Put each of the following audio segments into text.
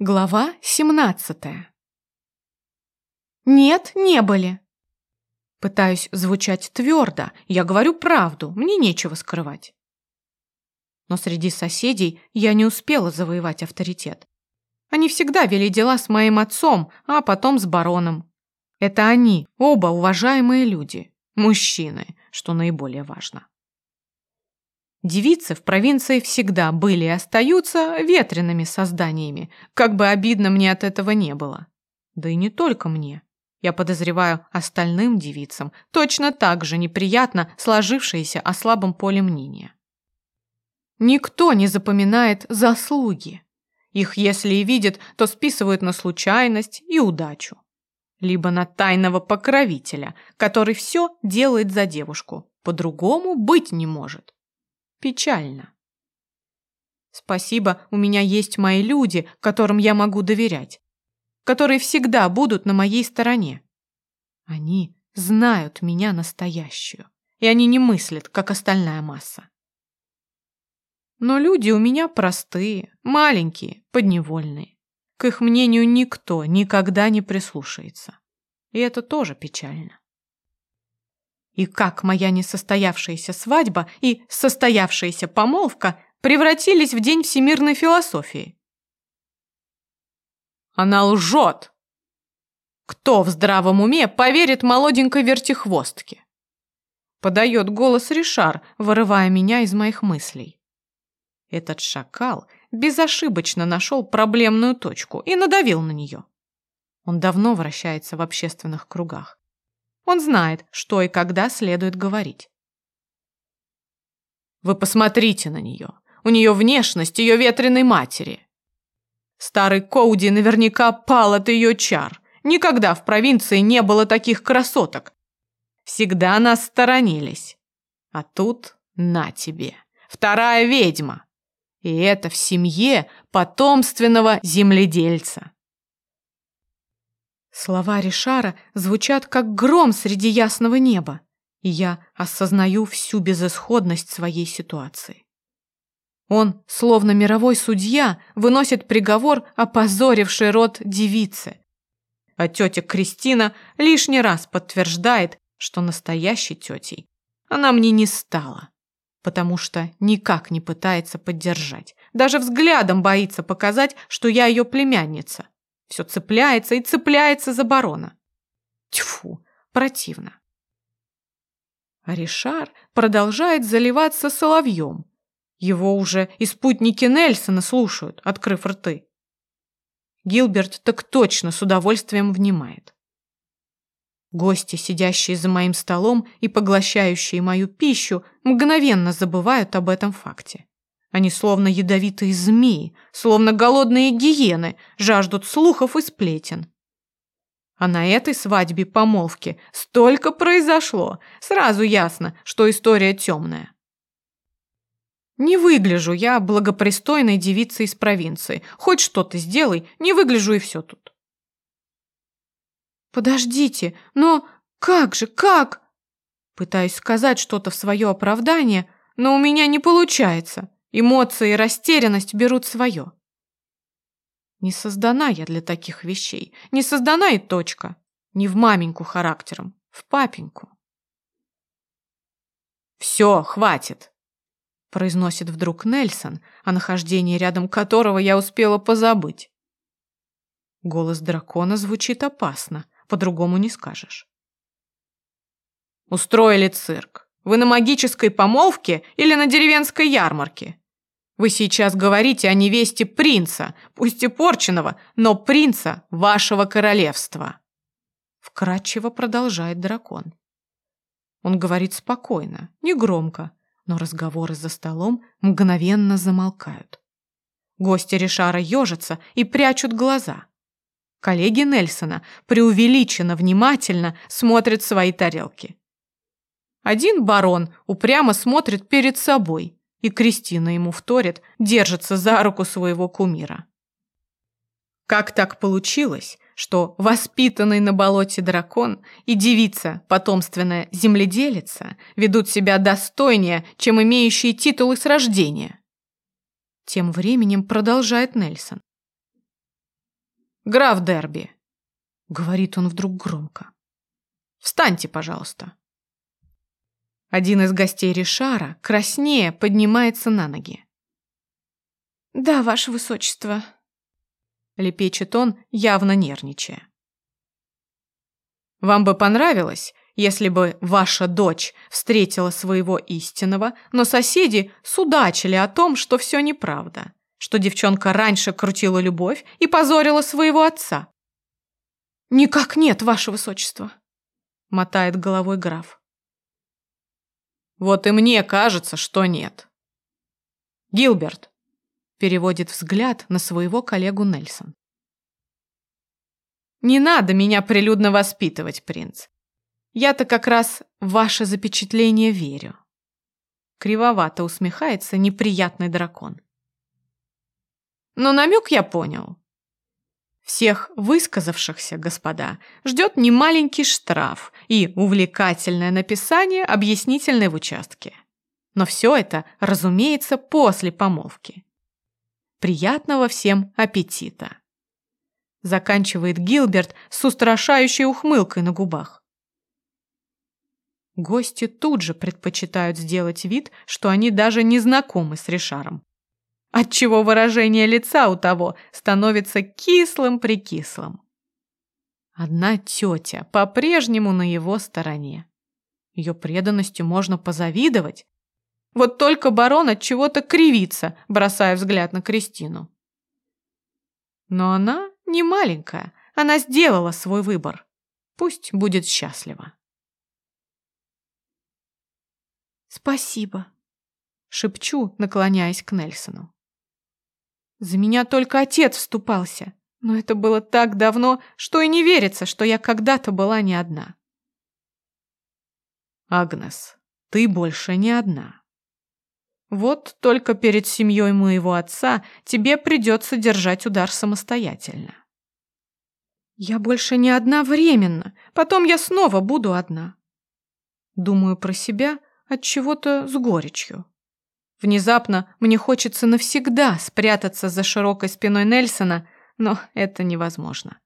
Глава 17 Нет, не были. Пытаюсь звучать твердо, я говорю правду, мне нечего скрывать. Но среди соседей я не успела завоевать авторитет. Они всегда вели дела с моим отцом, а потом с бароном. Это они, оба уважаемые люди, мужчины, что наиболее важно. Девицы в провинции всегда были и остаются ветреными созданиями, как бы обидно мне от этого не было. Да и не только мне. Я подозреваю остальным девицам точно так же неприятно сложившееся о слабом поле мнения. Никто не запоминает заслуги. Их, если и видят, то списывают на случайность и удачу. Либо на тайного покровителя, который все делает за девушку, по-другому быть не может. Печально. Спасибо, у меня есть мои люди, которым я могу доверять, которые всегда будут на моей стороне. Они знают меня настоящую, и они не мыслят, как остальная масса. Но люди у меня простые, маленькие, подневольные. К их мнению никто никогда не прислушается. И это тоже печально. И как моя несостоявшаяся свадьба и состоявшаяся помолвка превратились в день всемирной философии. Она лжет! Кто в здравом уме поверит молоденькой вертихвостке? Подает голос Ришар, вырывая меня из моих мыслей. Этот шакал безошибочно нашел проблемную точку и надавил на нее. Он давно вращается в общественных кругах. Он знает, что и когда следует говорить. Вы посмотрите на нее. У нее внешность ее ветреной матери. Старый Коуди наверняка пал от ее чар. Никогда в провинции не было таких красоток. Всегда нас сторонились. А тут на тебе. Вторая ведьма. И это в семье потомственного земледельца. Слова Ришара звучат как гром среди ясного неба, и я осознаю всю безысходность своей ситуации. Он, словно мировой судья, выносит приговор, опозоривший род девицы. А тетя Кристина лишний раз подтверждает, что настоящей тетей она мне не стала, потому что никак не пытается поддержать, даже взглядом боится показать, что я ее племянница. Все цепляется и цепляется за барона. Тьфу, противно. Ришар продолжает заливаться соловьем. Его уже и спутники Нельсона слушают, открыв рты. Гилберт так точно с удовольствием внимает. Гости, сидящие за моим столом и поглощающие мою пищу, мгновенно забывают об этом факте. Они словно ядовитые змеи, словно голодные гиены, жаждут слухов и сплетен. А на этой свадьбе помолвки столько произошло, сразу ясно, что история темная. Не выгляжу я благопристойной девицей из провинции. Хоть что-то сделай, не выгляжу и все тут. Подождите, но как же, как? Пытаюсь сказать что-то в свое оправдание, но у меня не получается. Эмоции и растерянность берут свое. Не создана я для таких вещей. Не создана и точка. Не в маменьку характером, в папеньку. «Все, хватит!» произносит вдруг Нельсон, о нахождении рядом которого я успела позабыть. Голос дракона звучит опасно, по-другому не скажешь. Устроили цирк. Вы на магической помолвке или на деревенской ярмарке? Вы сейчас говорите о невесте принца, пусть и порченого, но принца вашего королевства. Вкратчиво продолжает дракон. Он говорит спокойно, негромко, но разговоры за столом мгновенно замолкают. Гости Ришара ежатся и прячут глаза. Коллеги Нельсона преувеличенно внимательно смотрят свои тарелки. Один барон упрямо смотрит перед собой, и Кристина ему вторит, держится за руку своего кумира. Как так получилось, что воспитанный на болоте дракон и девица, потомственная земледелица, ведут себя достойнее, чем имеющие титулы с рождения? Тем временем продолжает Нельсон. граф Дерби», — говорит он вдруг громко. «Встаньте, пожалуйста». Один из гостей Ришара, краснее, поднимается на ноги. «Да, ваше высочество», — лепечет он, явно нервничая. «Вам бы понравилось, если бы ваша дочь встретила своего истинного, но соседи судачили о том, что все неправда, что девчонка раньше крутила любовь и позорила своего отца. «Никак нет, ваше высочество», — мотает головой граф. «Вот и мне кажется, что нет». «Гилберт», — переводит взгляд на своего коллегу Нельсон. «Не надо меня прилюдно воспитывать, принц. Я-то как раз в ваше запечатление верю. Кривовато усмехается неприятный дракон. Но намек я понял. Всех высказавшихся, господа, ждет немаленький штраф и увлекательное написание объяснительной в участке. Но все это, разумеется, после помолвки. Приятного всем аппетита! Заканчивает Гилберт с устрашающей ухмылкой на губах. Гости тут же предпочитают сделать вид, что они даже не знакомы с Ришаром. Отчего выражение лица у того становится кислым-прикислым. Одна тетя по-прежнему на его стороне. Ее преданностью можно позавидовать. Вот только барон от чего-то кривится, бросая взгляд на Кристину. Но она не маленькая, она сделала свой выбор. Пусть будет счастлива. «Спасибо», — шепчу, наклоняясь к Нельсону. «За меня только отец вступался, но это было так давно, что и не верится, что я когда-то была не одна». «Агнес, ты больше не одна. Вот только перед семьей моего отца тебе придется держать удар самостоятельно». «Я больше не одна временно, потом я снова буду одна». Думаю про себя, от чего-то с горечью. Внезапно мне хочется навсегда спрятаться за широкой спиной Нельсона, но это невозможно.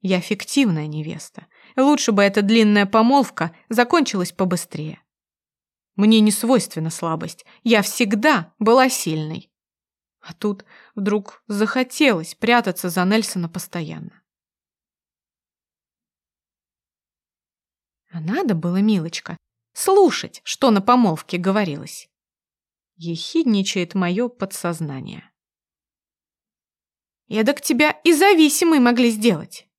Я фиктивная невеста, лучше бы эта длинная помолвка закончилась побыстрее. Мне не свойственна слабость, я всегда была сильной. А тут вдруг захотелось прятаться за Нельсона постоянно. А надо было, милочка, слушать, что на помолвке говорилось. Ехидничает мое подсознание. Эдак тебя и зависимой могли сделать.